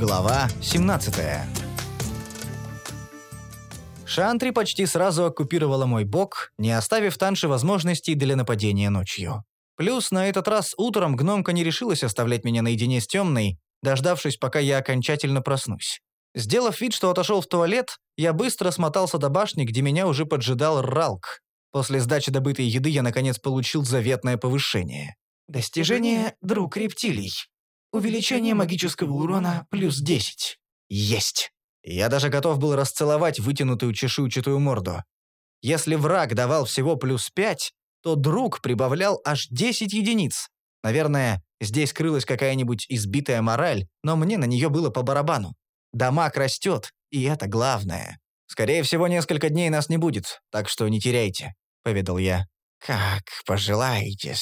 Глава 17 Шантри почти сразу оккупировала мой бок, не оставив Танше возможностей для нападения ночью. Плюс на этот раз утром гномка не решилась оставлять меня наедине с темной, дождавшись, пока я окончательно проснусь. Сделав вид, что отошел в туалет, я быстро смотался до башни, где меня уже поджидал Ралк. После сдачи добытой еды я, наконец, получил заветное повышение. Достижение «Друг рептилий». Увеличение магического урона плюс 10. Есть. Я даже готов был расцеловать вытянутую чешуйчатую морду. Если враг давал всего плюс 5, то друг прибавлял аж 10 единиц. Наверное, здесь крылась какая-нибудь избитая мораль, но мне на нее было по барабану. Дамаг растет, и это главное. Скорее всего, несколько дней нас не будет, так что не теряйте», — поведал я. «Как пожелаете,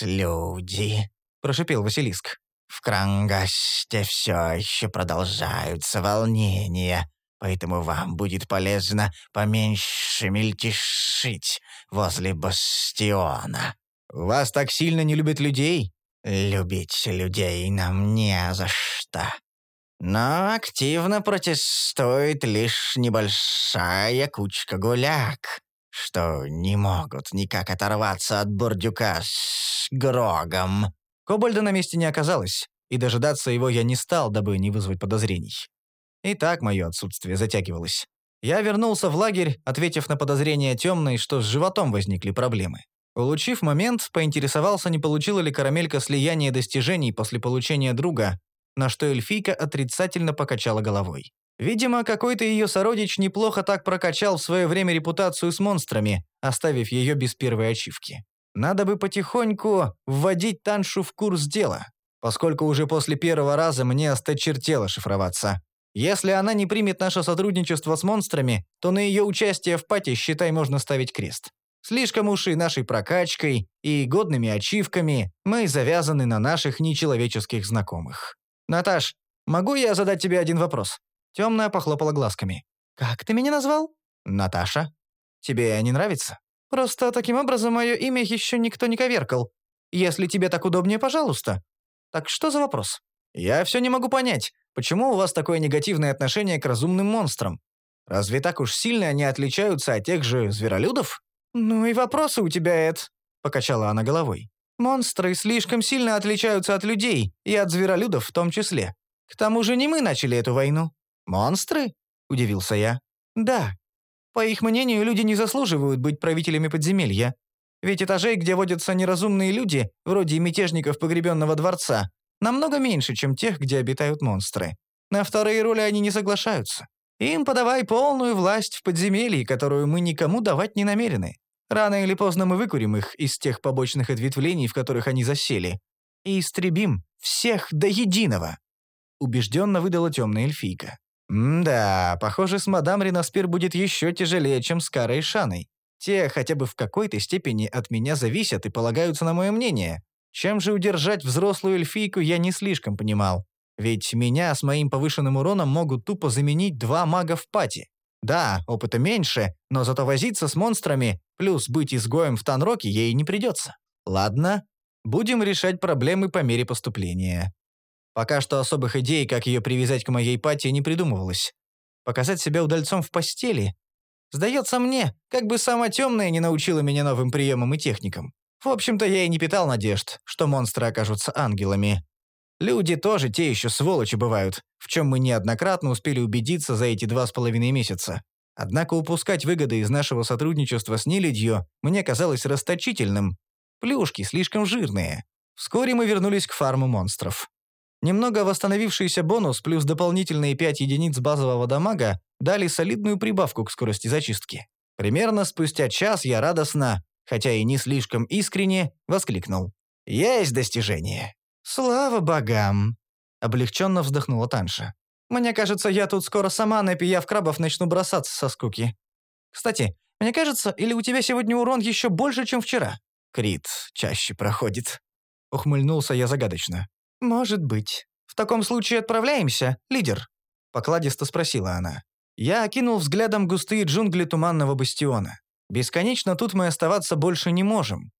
люди», — прошипел Василиск. «В Крангасте все еще продолжаются волнения, поэтому вам будет полезно поменьше мельтешить возле бастиона». «Вас так сильно не любят людей?» «Любить людей нам не за что. Но активно протестует лишь небольшая кучка гуляк, что не могут никак оторваться от бурдюка с Грогом. Кобальда на месте не оказалось, и дожидаться его я не стал, дабы не вызвать подозрений. И так мое отсутствие затягивалось. Я вернулся в лагерь, ответив на подозрение темной, что с животом возникли проблемы. Улучив момент, поинтересовался, не получила ли карамелька слияние достижений после получения друга, на что эльфийка отрицательно покачала головой. Видимо, какой-то ее сородич неплохо так прокачал в свое время репутацию с монстрами, оставив ее без первой ачивки. Надо бы потихоньку вводить Таншу в курс дела, поскольку уже после первого раза мне осточертело шифроваться. Если она не примет наше сотрудничество с монстрами, то на ее участие в пати, считай, можно ставить крест. Слишком уж и нашей прокачкой, и годными ачивками мы завязаны на наших нечеловеческих знакомых. «Наташ, могу я задать тебе один вопрос?» Темная похлопала глазками. «Как ты меня назвал?» «Наташа. Тебе не нравится?» «Просто таким образом мое имя еще никто не коверкал. Если тебе так удобнее, пожалуйста. Так что за вопрос?» «Я все не могу понять, почему у вас такое негативное отношение к разумным монстрам? Разве так уж сильно они отличаются от тех же зверолюдов?» «Ну и вопросы у тебя, Эд», — покачала она головой. Монстры слишком сильно отличаются от людей, и от зверолюдов в том числе. К тому же не мы начали эту войну. Монстры? Удивился я. Да. По их мнению, люди не заслуживают быть правителями подземелья. Ведь этажей, где водятся неразумные люди, вроде мятежников погребенного дворца, намного меньше, чем тех, где обитают монстры. На вторые роли они не соглашаются. Им подавай полную власть в подземелье, которую мы никому давать не намерены. Рано или поздно мы выкурим их из тех побочных ответвлений, в которых они засели, и истребим всех до единого», — убежденно выдала темная эльфийка. «М-да, похоже, с мадам Ренаспир будет еще тяжелее, чем с Карой и Шаной. Те хотя бы в какой-то степени от меня зависят и полагаются на мое мнение. Чем же удержать взрослую эльфийку, я не слишком понимал. Ведь меня с моим повышенным уроном могут тупо заменить два мага в пати. Да, опыта меньше, но зато возиться с монстрами, плюс быть изгоем в Танроке ей не придется. Ладно, будем решать проблемы по мере поступления. Пока что особых идей, как ее привязать к моей пати, не придумывалось. Показать себя удальцом в постели? Сдается мне, как бы сама темная не научила меня новым приемам и техникам. В общем-то, я и не питал надежд, что монстры окажутся ангелами. Люди тоже те еще сволочи бывают, в чем мы неоднократно успели убедиться за эти два с половиной месяца. Однако упускать выгоды из нашего сотрудничества с Нелюдью мне казалось расточительным. Плюшки слишком жирные. Вскоре мы вернулись к фарму монстров. Немного восстановившийся бонус плюс дополнительные 5 единиц базового дамага дали солидную прибавку к скорости зачистки. Примерно спустя час я радостно, хотя и не слишком искренне, воскликнул. «Есть достижение!» «Слава богам!» — облегченно вздохнула Танша. «Мне кажется, я тут скоро сама, напияв крабов, начну бросаться со скуки. Кстати, мне кажется, или у тебя сегодня урон еще больше, чем вчера?» «Крит чаще проходит», — ухмыльнулся я загадочно. «Может быть. В таком случае отправляемся, лидер?» — покладисто спросила она. Я окинул взглядом густые джунгли туманного бастиона. Бесконечно тут мы оставаться больше не можем.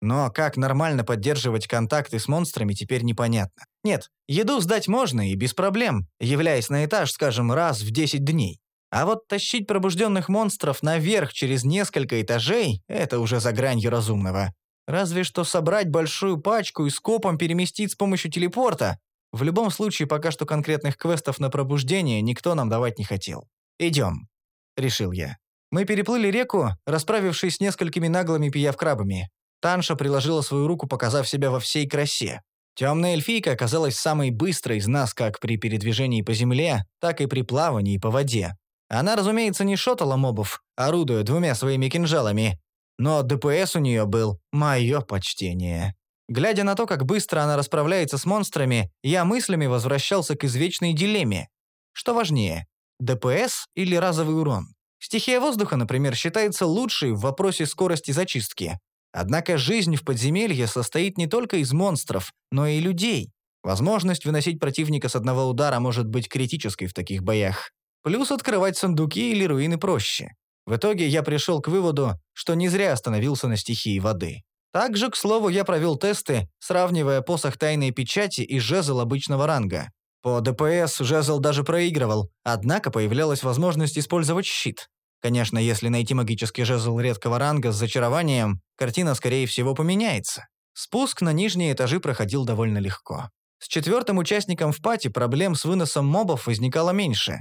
Но как нормально поддерживать контакты с монстрами, теперь непонятно. Нет, еду сдать можно и без проблем, являясь на этаж, скажем, раз в 10 дней. А вот тащить пробужденных монстров наверх через несколько этажей – это уже за гранью разумного. Разве что собрать большую пачку и скопом переместить с помощью телепорта. В любом случае, пока что конкретных квестов на пробуждение никто нам давать не хотел. «Идем», – решил я. Мы переплыли реку, расправившись с несколькими наглыми пиявкрабами. Танша приложила свою руку, показав себя во всей красе. Темная эльфийка оказалась самой быстрой из нас как при передвижении по земле, так и при плавании по воде. Она, разумеется, не шотала мобов, орудуя двумя своими кинжалами. Но ДПС у нее был мое почтение. Глядя на то, как быстро она расправляется с монстрами, я мыслями возвращался к извечной дилемме. Что важнее, ДПС или разовый урон? Стихия воздуха, например, считается лучшей в вопросе скорости зачистки. Однако жизнь в подземелье состоит не только из монстров, но и людей. Возможность выносить противника с одного удара может быть критической в таких боях. Плюс открывать сундуки или руины проще. В итоге я пришел к выводу, что не зря остановился на стихии воды. Также, к слову, я провел тесты, сравнивая посох тайной печати и жезл обычного ранга. По ДПС жезл даже проигрывал, однако появлялась возможность использовать щит. Конечно, если найти магический жезл редкого ранга с зачарованием, картина, скорее всего, поменяется. Спуск на нижние этажи проходил довольно легко. С четвертым участником в пати проблем с выносом мобов возникало меньше,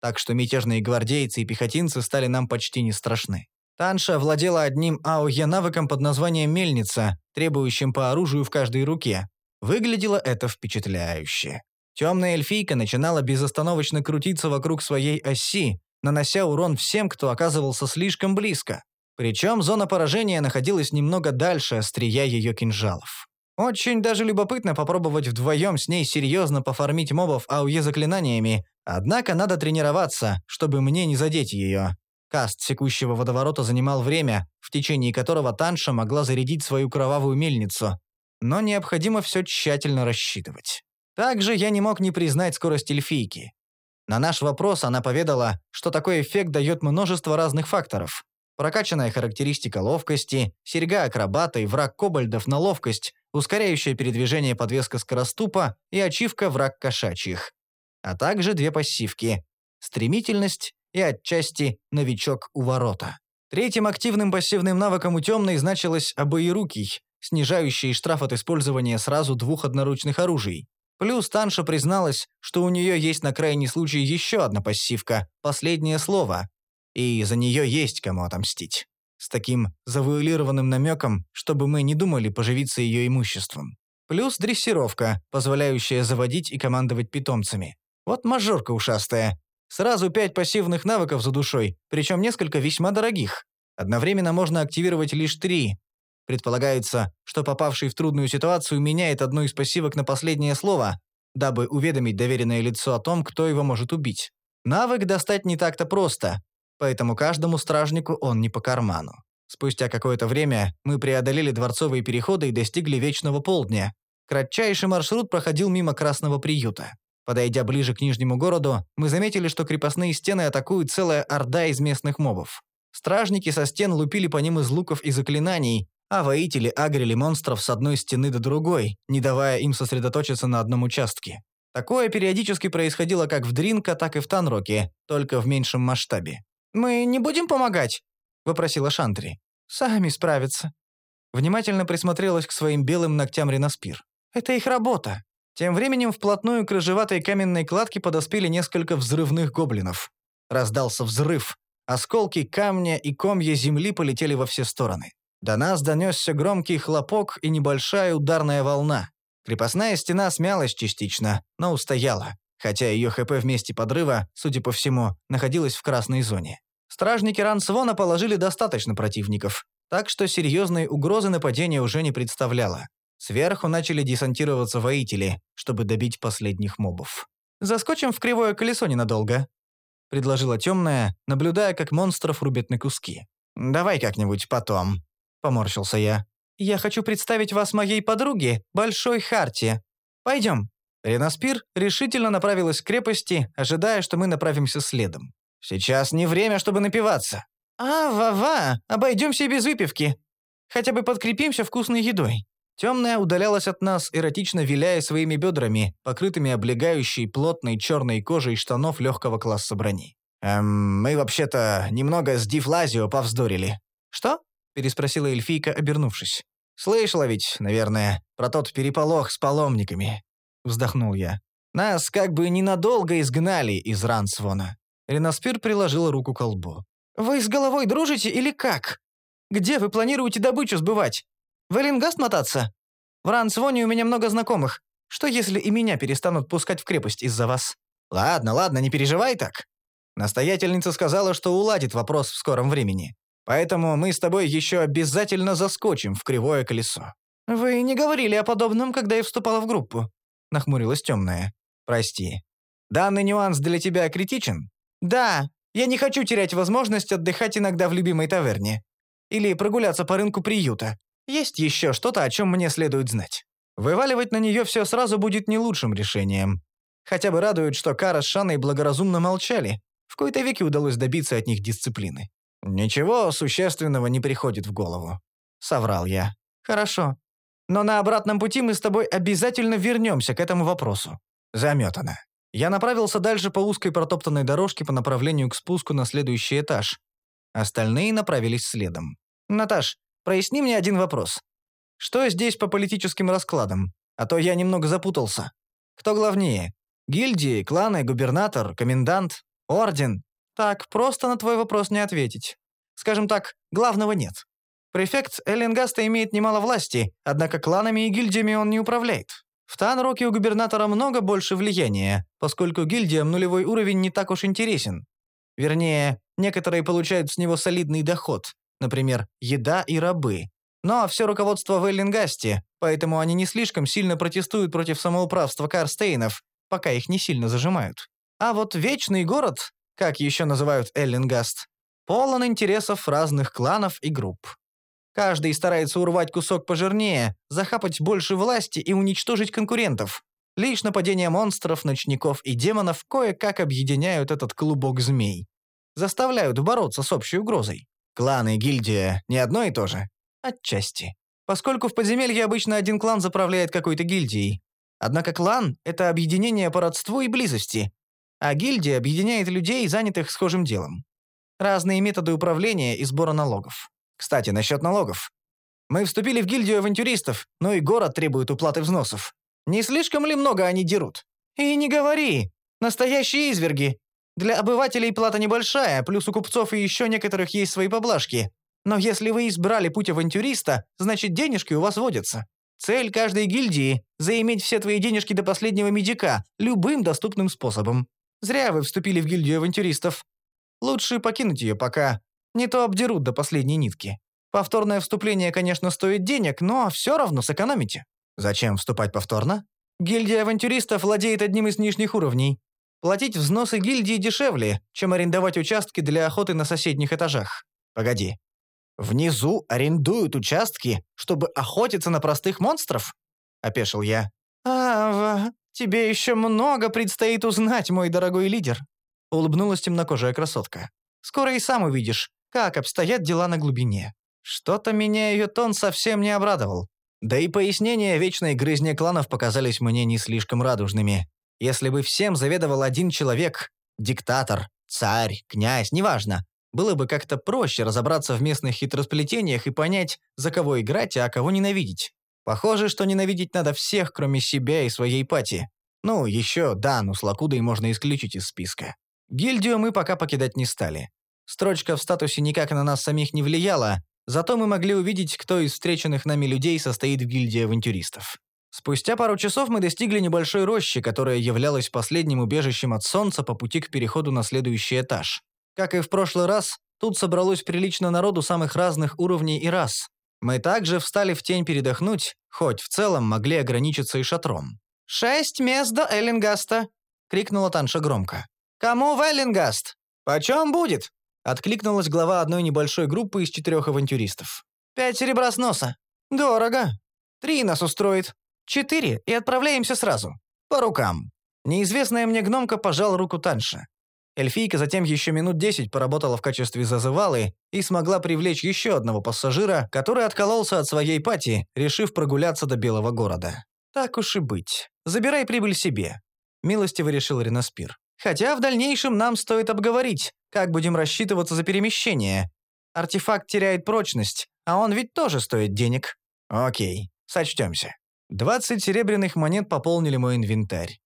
так что мятежные гвардейцы и пехотинцы стали нам почти не страшны. Танша владела одним АОЕ навыком под названием «Мельница», требующим по оружию в каждой руке. Выглядело это впечатляюще. Темная эльфийка начинала безостановочно крутиться вокруг своей оси, нанося урон всем, кто оказывался слишком близко. Причем зона поражения находилась немного дальше острия ее кинжалов. Очень даже любопытно попробовать вдвоем с ней серьезно пофармить мобов АУЕ заклинаниями, однако надо тренироваться, чтобы мне не задеть ее. Каст секущего водоворота занимал время, в течение которого Танша могла зарядить свою кровавую мельницу. Но необходимо все тщательно рассчитывать. Также я не мог не признать скорость эльфийки. На наш вопрос она поведала, что такой эффект дает множество разных факторов. Прокачанная характеристика ловкости, серьга акробата и враг кобальдов на ловкость, ускоряющая передвижение подвеска скороступа и ачивка враг кошачьих. А также две пассивки – стремительность и отчасти новичок у ворота. Третьим активным пассивным навыком у темной значилось обоирукий, снижающий штраф от использования сразу двух одноручных оружий. Плюс Танша призналась, что у нее есть на крайний случай еще одна пассивка «Последнее слово», и за нее есть кому отомстить. С таким завуалированным намеком, чтобы мы не думали поживиться ее имуществом. Плюс дрессировка, позволяющая заводить и командовать питомцами. Вот мажорка ушастая. Сразу пять пассивных навыков за душой, причем несколько весьма дорогих. Одновременно можно активировать лишь три, Предполагается, что попавший в трудную ситуацию меняет одну из пассивок на последнее слово, дабы уведомить доверенное лицо о том, кто его может убить. Навык достать не так-то просто, поэтому каждому стражнику он не по карману. Спустя какое-то время мы преодолели дворцовые переходы и достигли Вечного Полдня. Кратчайший маршрут проходил мимо Красного приюта. Подойдя ближе к Нижнему городу, мы заметили, что крепостные стены атакуют целая орда из местных мобов. Стражники со стен лупили по ним из луков и заклинаний, а воители агрили монстров с одной стены до другой, не давая им сосредоточиться на одном участке. Такое периодически происходило как в Дринка, так и в Танроке, только в меньшем масштабе. «Мы не будем помогать?» – вопросила Шантри. «Сами справятся». Внимательно присмотрелась к своим белым ногтям Ренаспир. «Это их работа». Тем временем вплотную к рыжеватой каменной кладке подоспели несколько взрывных гоблинов. Раздался взрыв. Осколки камня и комья земли полетели во все стороны. До нас донесся громкий хлопок и небольшая ударная волна. Крепостная стена смялась частично, но устояла, хотя ее ХП вместе подрыва, судя по всему, находилась в красной зоне. Стражники Рансвона положили достаточно противников, так что серьезной угрозы нападения уже не представляло. Сверху начали десантироваться воители, чтобы добить последних мобов. «Заскочим в кривое колесо ненадолго», — предложила темная, наблюдая, как монстров рубят на куски. «Давай как-нибудь потом», — поморщился я. «Я хочу представить вас моей подруге, Большой Харте. Пойдем». Ренаспир решительно направилась к крепости, ожидая, что мы направимся следом. «Сейчас не время, чтобы напиваться». «А, ва-ва, обойдемся без выпивки. Хотя бы подкрепимся вкусной едой». Темная удалялась от нас, эротично виляя своими бедрами, покрытыми облегающей плотной черной кожей штанов легкого класса брони. «Эм, мы вообще-то немного с Дифлазио повздорили». «Что?» — переспросила эльфийка, обернувшись. «Слышала ведь, наверное, про тот переполох с паломниками». Вздохнул я. «Нас как бы ненадолго изгнали из Рансвона». Ренаспир приложила руку к лбу. «Вы с головой дружите или как? Где вы планируете добычу сбывать? В Эллингаст мотаться? В Рансвоне у меня много знакомых. Что если и меня перестанут пускать в крепость из-за вас? Ладно, ладно, не переживай так. Настоятельница сказала, что уладит вопрос в скором времени. Поэтому мы с тобой еще обязательно заскочим в кривое колесо. Вы не говорили о подобном, когда я вступала в группу. Нахмурилась темная. Прости. Данный нюанс для тебя критичен? Да, я не хочу терять возможность отдыхать иногда в любимой таверне. Или прогуляться по рынку приюта. Есть еще что-то, о чем мне следует знать. Вываливать на нее все сразу будет не лучшим решением. Хотя бы радует, что Кара с Шаной благоразумно молчали. В кои-то веки удалось добиться от них дисциплины. «Ничего существенного не приходит в голову», — соврал я. «Хорошо. Но на обратном пути мы с тобой обязательно вернемся к этому вопросу». Заметано. Я направился дальше по узкой протоптанной дорожке по направлению к спуску на следующий этаж. Остальные направились следом. «Наташ, Проясни мне один вопрос. Что здесь по политическим раскладам? А то я немного запутался. Кто главнее? Гильдии, кланы, губернатор, комендант, орден? Так, просто на твой вопрос не ответить. Скажем так, главного нет. Префект Эллингаста имеет немало власти, однако кланами и гильдиями он не управляет. В Танроке у губернатора много больше влияния, поскольку гильдиям нулевой уровень не так уж интересен. Вернее, некоторые получают с него солидный доход, например, еда и рабы. Но все руководство в Эллингасте, поэтому они не слишком сильно протестуют против самоуправства Карстейнов, пока их не сильно зажимают. А вот Вечный город, как еще называют Эллингаст, полон интересов разных кланов и групп. Каждый старается урвать кусок пожирнее, захапать больше власти и уничтожить конкурентов. Лишь нападения монстров, ночников и демонов кое-как объединяют этот клубок змей. Заставляют бороться с общей угрозой. Клан и гильдия не одно и то же? Отчасти. Поскольку в подземелье обычно один клан заправляет какой-то гильдией. Однако клан — это объединение по родству и близости, а гильдия объединяет людей, занятых схожим делом. Разные методы управления и сбора налогов. Кстати, насчет налогов. Мы вступили в гильдию авантюристов, но и город требует уплаты взносов. Не слишком ли много они дерут? И не говори. Настоящие изверги. Для обывателей плата небольшая, плюс у купцов и еще некоторых есть свои поблажки. Но если вы избрали путь авантюриста, значит денежки у вас водятся. Цель каждой гильдии – заиметь все твои денежки до последнего медика, любым доступным способом. Зря вы вступили в гильдию авантюристов. Лучше покинуть ее пока. Не то обдерут до последней нитки. Повторное вступление, конечно, стоит денег, но все равно сэкономите. Зачем вступать повторно? Гильдия авантюристов владеет одним из нижних уровней. Платить взносы гильдии дешевле, чем арендовать участки для охоты на соседних этажах. Погоди. Внизу арендуют участки, чтобы охотиться на простых монстров? Опешил я. А, тебе еще много предстоит узнать, мой дорогой лидер. Улыбнулась темнокожая красотка. Скоро и сам увидишь, как обстоят дела на глубине. Что-то меня ее тон совсем не обрадовал. Да и пояснения вечной грызни кланов показались мне не слишком радужными. Если бы всем заведовал один человек, диктатор, царь, князь, неважно, было бы как-то проще разобраться в местных хитросплетениях и понять, за кого играть, а кого ненавидеть. Похоже, что ненавидеть надо всех, кроме себя и своей пати. Ну, еще Дану с Лакудой можно исключить из списка. Гильдию мы пока покидать не стали. Строчка в статусе никак на нас самих не влияла, зато мы могли увидеть, кто из встреченных нами людей состоит в гильдии авантюристов. Спустя пару часов мы достигли небольшой рощи, которая являлась последним убежищем от солнца по пути к переходу на следующий этаж. Как и в прошлый раз, тут собралось прилично народу самых разных уровней и рас. Мы также встали в тень передохнуть, хоть в целом могли ограничиться и шатром. «Шесть мест до Эллингаста!» — крикнула Танша громко. «Кому в Эллингаст? Почем будет?» — откликнулась глава одной небольшой группы из четырех авантюристов. «Пять серебра с носа. Дорого. Три нас устроит. Четыре, и отправляемся сразу. По рукам. Неизвестная мне гномка пожал руку Танша. Эльфийка затем еще минут десять поработала в качестве зазывалы и смогла привлечь еще одного пассажира, который откололся от своей пати, решив прогуляться до Белого города. «Так уж и быть. Забирай прибыль себе», — милостиво решил Ренаспир. «Хотя в дальнейшем нам стоит обговорить, как будем рассчитываться за перемещение. Артефакт теряет прочность, а он ведь тоже стоит денег». «Окей, сочтемся». Двадцать серебряных монет пополнили мой инвентарь.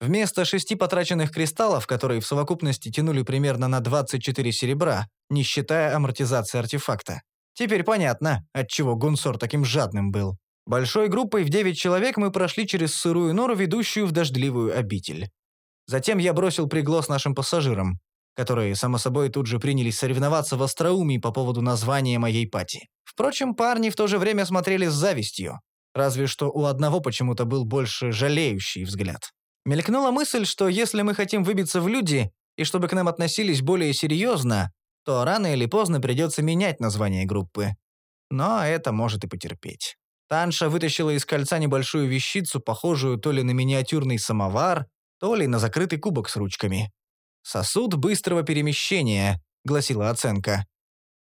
Вместо шести потраченных кристаллов, которые в совокупности тянули примерно на 24 серебра, не считая амортизации артефакта. Теперь понятно, отчего Гунсор таким жадным был. Большой группой в 9 человек мы прошли через сырую нору, ведущую в дождливую обитель. Затем я бросил приглас нашим пассажирам, которые, само собой, тут же принялись соревноваться в остроумии по поводу названия моей пати. Впрочем, парни в то же время смотрели с завистью. Разве что у одного почему-то был больше жалеющий взгляд. Мелькнула мысль, что если мы хотим выбиться в люди, и чтобы к нам относились более серьезно, то рано или поздно придется менять название группы. Но это может и потерпеть. Танша вытащила из кольца небольшую вещицу, похожую то ли на миниатюрный самовар, то ли на закрытый кубок с ручками. «Сосуд быстрого перемещения», — гласила оценка.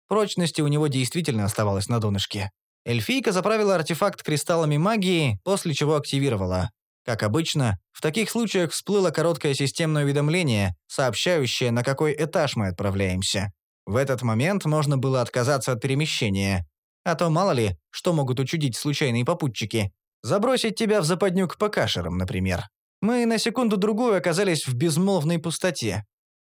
Прочности у него действительно оставалось на донышке. Эльфийка заправила артефакт кристаллами магии, после чего активировала. Как обычно, в таких случаях всплыло короткое системное уведомление, сообщающее, на какой этаж мы отправляемся. В этот момент можно было отказаться от перемещения. А то мало ли, что могут учудить случайные попутчики. Забросить тебя в западню к покашерам, например. Мы на секунду-другую оказались в безмолвной пустоте.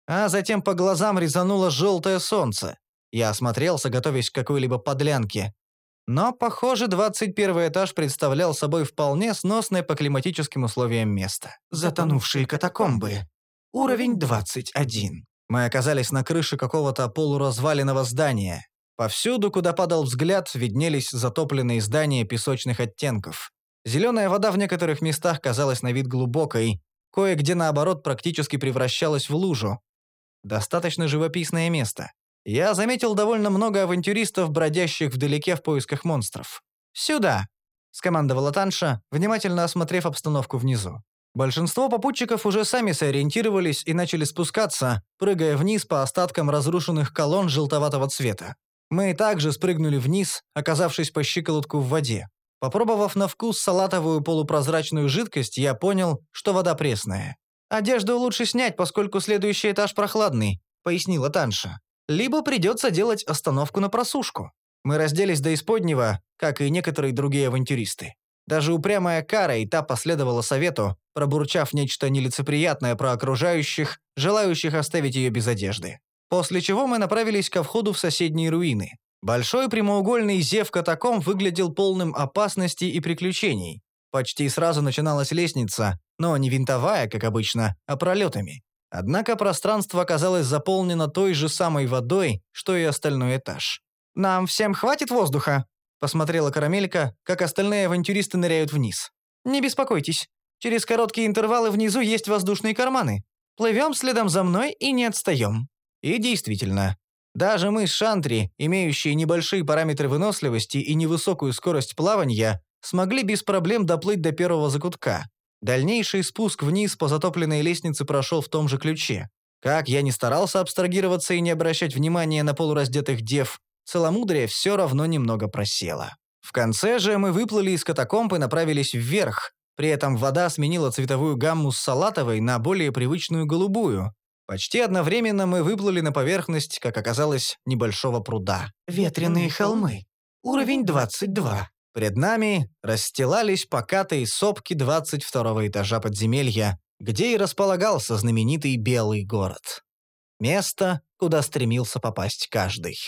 А затем по глазам резануло желтое солнце. Я осмотрелся, готовясь к какой-либо подлянке. Но, похоже, 21 этаж представлял собой вполне сносное по климатическим условиям место. Затонувшие катакомбы. Уровень 21. Мы оказались на крыше какого-то полуразваленного здания. Повсюду, куда падал взгляд, виднелись затопленные здания песочных оттенков. Зеленая вода в некоторых местах казалась на вид глубокой, кое-где, наоборот, практически превращалась в лужу. Достаточно живописное место я заметил довольно много авантюристов, бродящих вдалеке в поисках монстров. «Сюда!» — скомандовала Танша, внимательно осмотрев обстановку внизу. Большинство попутчиков уже сами сориентировались и начали спускаться, прыгая вниз по остаткам разрушенных колонн желтоватого цвета. Мы также спрыгнули вниз, оказавшись по щиколотку в воде. Попробовав на вкус салатовую полупрозрачную жидкость, я понял, что вода пресная. «Одежду лучше снять, поскольку следующий этаж прохладный», — пояснила Танша либо придется делать остановку на просушку. Мы разделись до исподнего, как и некоторые другие авантюристы. Даже упрямая Кара и та последовала совету, пробурчав нечто нелицеприятное про окружающих, желающих оставить ее без одежды. После чего мы направились ко входу в соседние руины. Большой прямоугольный зев катаком выглядел полным опасностей и приключений. Почти сразу начиналась лестница, но не винтовая, как обычно, а пролетами. Однако пространство оказалось заполнено той же самой водой, что и остальной этаж. «Нам всем хватит воздуха?» – посмотрела Карамелька, как остальные авантюристы ныряют вниз. «Не беспокойтесь. Через короткие интервалы внизу есть воздушные карманы. Плывем следом за мной и не отстаем». И действительно, даже мы с Шантри, имеющие небольшие параметры выносливости и невысокую скорость плавания, смогли без проблем доплыть до первого закутка. Дальнейший спуск вниз по затопленной лестнице прошел в том же ключе. Как я не старался абстрагироваться и не обращать внимания на полураздетых дев, целомудрие все равно немного просело. В конце же мы выплыли из катакомб и направились вверх, при этом вода сменила цветовую гамму с салатовой на более привычную голубую. Почти одновременно мы выплыли на поверхность, как оказалось, небольшого пруда. «Ветреные холмы. Уровень 22. Пред нами расстилались покатые сопки 22 этажа подземелья, где и располагался знаменитый Белый город. Место, куда стремился попасть каждый.